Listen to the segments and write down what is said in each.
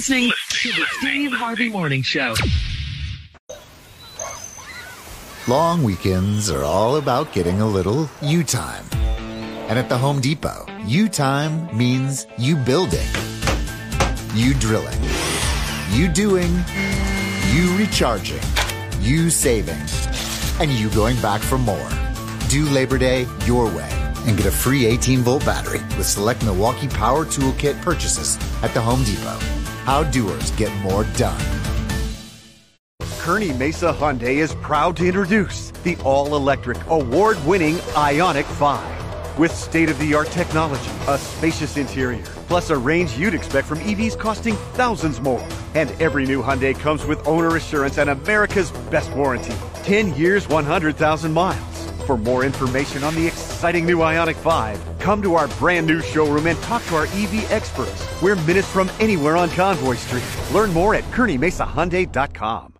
Listening to the Steve Harvey Morning Show. Long weekends are all about getting a little you time. And at the Home Depot, you time means you building, you drilling, you doing, you recharging, you saving, and you going back for more. Do Labor Day your way and get a free 18 volt battery with select Milwaukee Power Toolkit purchases at the Home Depot. How doers get more done. Kearney Mesa Hyundai is proud to introduce the all electric, award winning Ioniq 5. With state of the art technology, a spacious interior, plus a range you'd expect from EVs costing thousands more. And every new Hyundai comes with owner assurance and America's best warranty 10 years, 100,000 miles. For more information on the exciting new Ioniq 5, come to our brand new showroom and talk to our EV experts. We're minutes from anywhere on Convoy Street. Learn more at KearneyMesaHyundai.com.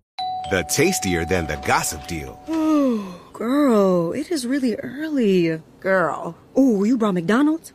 The tastier than the gossip deal. Ooh, girl, it is really early. Girl. Ooh, you brought McDonald's?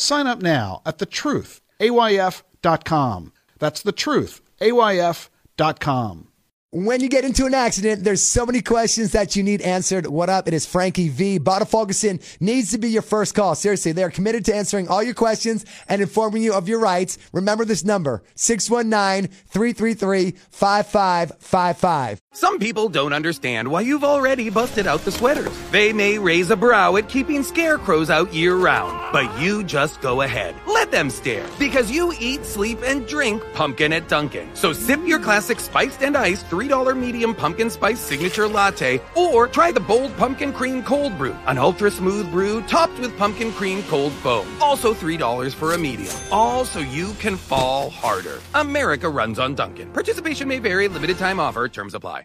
Sign up now at thetruthayf.com. That's thetruthayf.com. When you get into an accident, there's so many questions that you need answered. What up? It is Frankie V. Bada Ferguson needs to be your first call. Seriously, they are committed to answering all your questions and informing you of your rights. Remember this number, 619-333-5555. Some people don't understand why you've already busted out the sweaters. They may raise a brow at keeping scarecrows out year round, but you just go ahead. Let them stare because you eat, sleep, and drink pumpkin at Dunkin'. So sip your classic spiced and iced $3 medium pumpkin spice signature latte or try the bold pumpkin cream cold brew, an ultra smooth brew topped with pumpkin cream cold foam. Also $3 for a medium. All so you can fall harder. America runs on Dunkin'. Participation may vary, limited time offer, terms apply.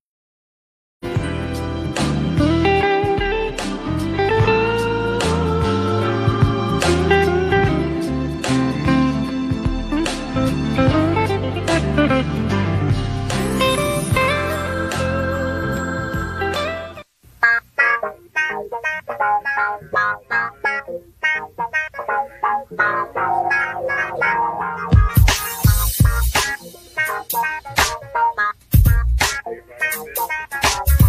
Thank you.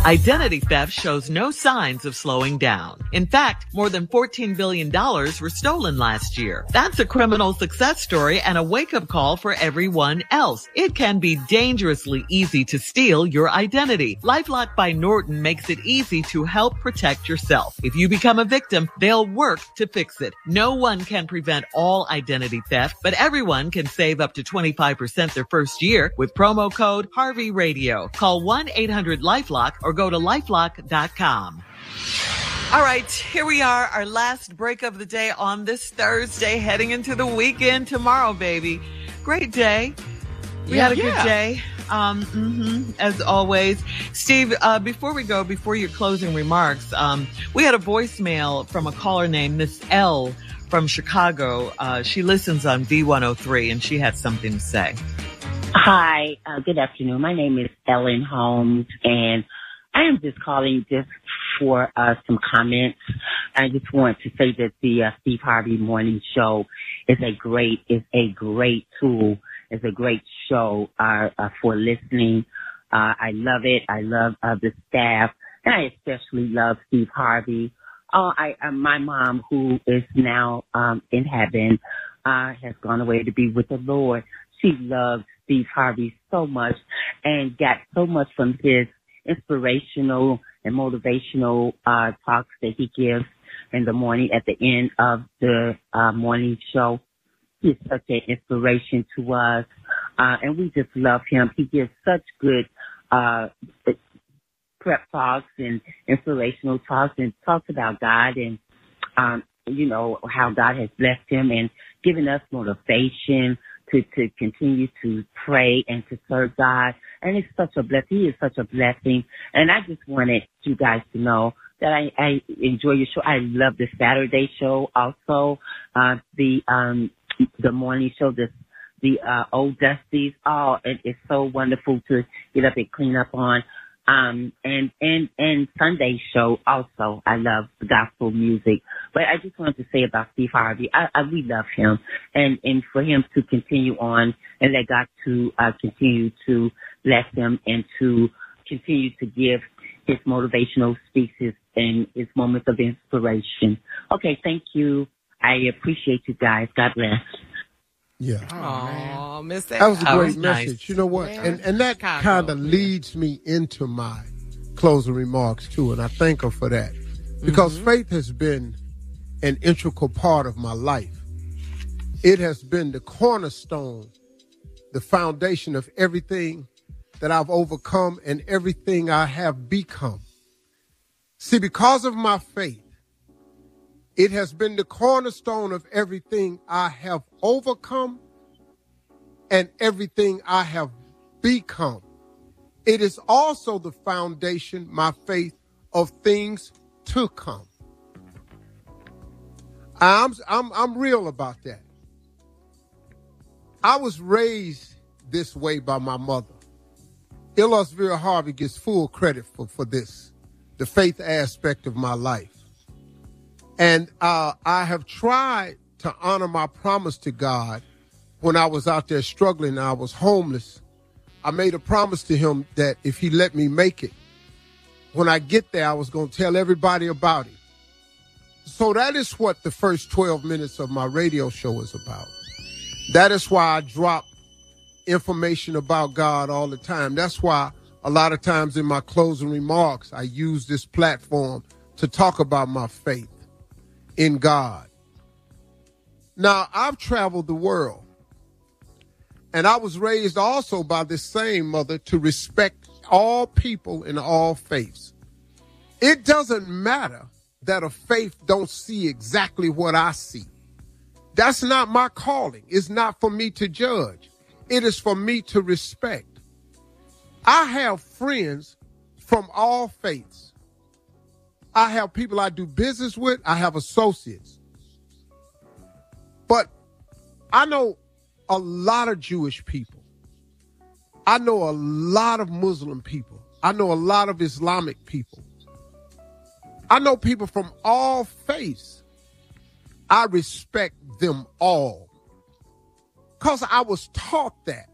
Identity theft shows no signs of slowing down. In fact, more than $14 billion were stolen last year. That's a criminal success story and a wake up call for everyone else. It can be dangerously easy to steal your identity. LifeLock by Norton makes it easy to help protect yourself. If you become a victim, they'll work to fix it. No one can prevent all identity theft, but everyone can save up to 25% their first year with promo code Harvey Radio. Call 1-800-LifeLock or go to lifelock.com. All right, here we are, our last break of the day on this Thursday, heading into the weekend tomorrow, baby. Great day. We Yeah, had a yeah. good day. Um, mhm, as always, Steve. Uh, before we go, before your closing remarks, um, we had a voicemail from a caller named Miss L from Chicago. Uh, she listens on V103, and she had something to say. Hi, uh, good afternoon. My name is Ellen Holmes, and I am just calling just for uh, some comments. I just want to say that the uh, Steve Harvey Morning Show is a great is a great tool, is a great show uh, uh, for listening. Uh, I love it. I love uh, the staff, and I especially love Steve Harvey. Oh, I my mom, who is now um, in heaven, uh, has gone away to be with the Lord. She loves Steve Harvey so much and got so much from his inspirational and motivational uh, talks that he gives in the morning at the end of the uh, morning show. He's such an inspiration to us, uh, and we just love him. He gives such good uh, prep talks and inspirational talks and talks about God and um, you know, how God has blessed him and given us motivation to, to continue to pray and to serve God. And it's such a blessing. He is such a blessing. And I just wanted you guys to know that I, I enjoy your show. I love the Saturday show also, uh, the, um, the morning show, the, the, uh, old dusties. Oh, it, it's so wonderful to get up and clean up on um and and and Sunday show also. I love gospel music, but I just wanted to say about Steve Harvey. I, I we love him, and and for him to continue on and let God to uh, continue to bless him and to continue to give his motivational speeches and his moments of inspiration. Okay, thank you. I appreciate you guys. God bless. Yeah. Oh, Miss That was a Al. great message. You know what? And and that kind of leads me into my closing remarks too, and I thank her for that. Because faith has been an integral part of my life. It has been the cornerstone, the foundation of everything that I've overcome and everything I have become. See, because of my faith, it has been the cornerstone of everything I have overcome and everything I have become. It is also the foundation, my faith, of things to come. I'm, I'm, I'm real about that. I was raised this way by my mother. Illusville Harvey gets full credit for, for this, the faith aspect of my life. And uh, I have tried to honor my promise to God when I was out there struggling. I was homeless. I made a promise to him that if he let me make it, when I get there, I was going to tell everybody about it. So that is what the first 12 minutes of my radio show is about. That is why I drop information about God all the time. That's why a lot of times in my closing remarks, I use this platform to talk about my faith in God. Now, I've traveled the world, and I was raised also by this same mother to respect all people in all faiths. It doesn't matter that a faith don't see exactly what I see. That's not my calling. It's not for me to judge. It is for me to respect. I have friends from all faiths. I have people I do business with. I have associates. But I know a lot of Jewish people. I know a lot of Muslim people. I know a lot of Islamic people. I know people from all faiths. I respect them all because I was taught that.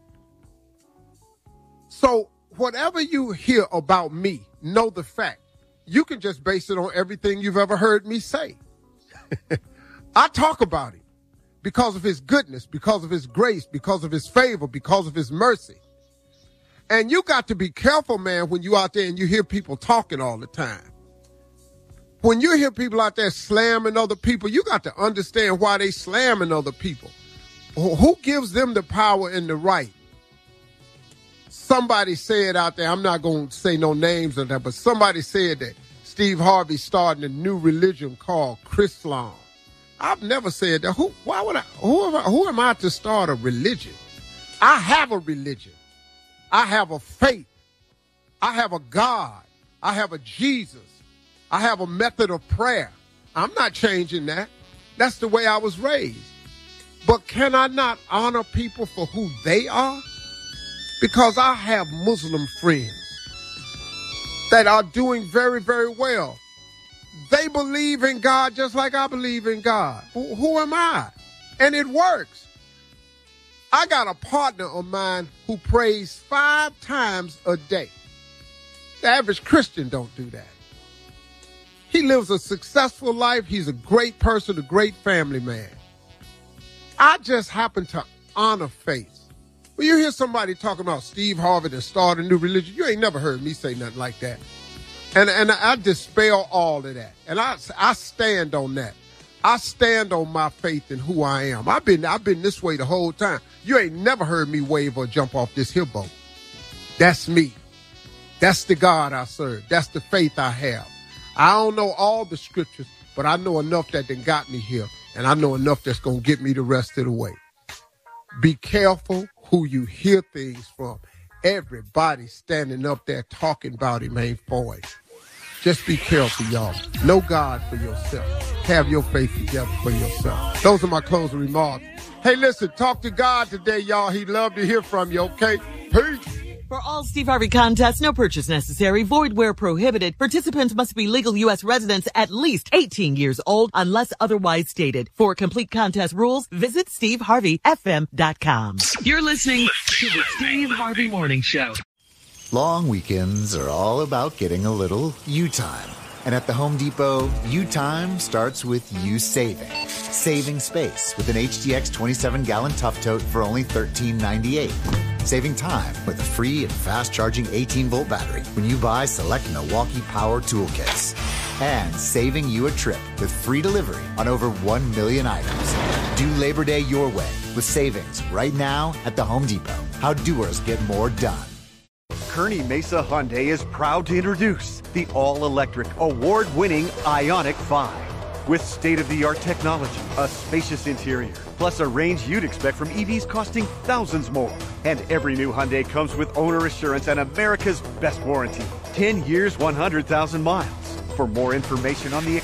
So, whatever you hear about me, know the fact. You can just base it on everything you've ever heard me say. I talk about it because of his goodness, because of his grace, because of his favor, because of his mercy. And you got to be careful, man, when you out there and you hear people talking all the time when you hear people out there slamming other people, you got to understand why they slamming other people. Who gives them the power and the right? Somebody said out there, I'm not going to say no names of that, but somebody said that Steve Harvey starting a new religion called Chrislam. I've never said that. Who? Why would I? Who am I, who am I to start a religion? I have a religion. I have a faith. I have a God. I have a Jesus. I have a method of prayer. I'm not changing that. That's the way I was raised. But can I not honor people for who they are? Because I have Muslim friends that are doing very, very well. They believe in God just like I believe in God. Who, who am I? And it works. I got a partner of mine who prays five times a day. The average Christian don't do that. He lives a successful life. He's a great person, a great family man. I just happen to honor faith. When you hear somebody talking about Steve Harvey and start a new religion, you ain't never heard me say nothing like that. And and I dispel all of that. And I I stand on that. I stand on my faith in who I am. I've been I've been this way the whole time. You ain't never heard me wave or jump off this hill boat. That's me. That's the God I serve. That's the faith I have. I don't know all the scriptures, but I know enough that then got me here, and I know enough that's gonna get me the rest of the way. Be careful who you hear things from. Everybody standing up there talking about him ain't for it. Just be careful, y'all. Know God for yourself. Have your faith together for yourself. Those are my closing remarks. Hey, listen, talk to God today, y'all. He'd love to hear from you, okay? Peace. For all Steve Harvey contests, no purchase necessary, void where prohibited. Participants must be legal U.S. residents at least 18 years old unless otherwise stated. For complete contest rules, visit SteveHarveyFM.com. You're listening to the Steve Harvey Morning Show. Long weekends are all about getting a little you time. And at the Home Depot, you time starts with you saving. Saving space with an HDX 27 gallon tough tote for only $13.98. Saving time with a free and fast charging 18 volt battery when you buy select Milwaukee Power Toolkits. And saving you a trip with free delivery on over 1 million items. Do Labor Day your way with savings right now at the Home Depot. How doers get more done. Kearney Mesa Hyundai is proud to introduce the all electric, award winning Ioniq 5. With state of the art technology, a spacious interior, plus a range you'd expect from EVs costing thousands more. And every new Hyundai comes with owner assurance and America's best warranty 10 years, 100,000 miles. For more information on the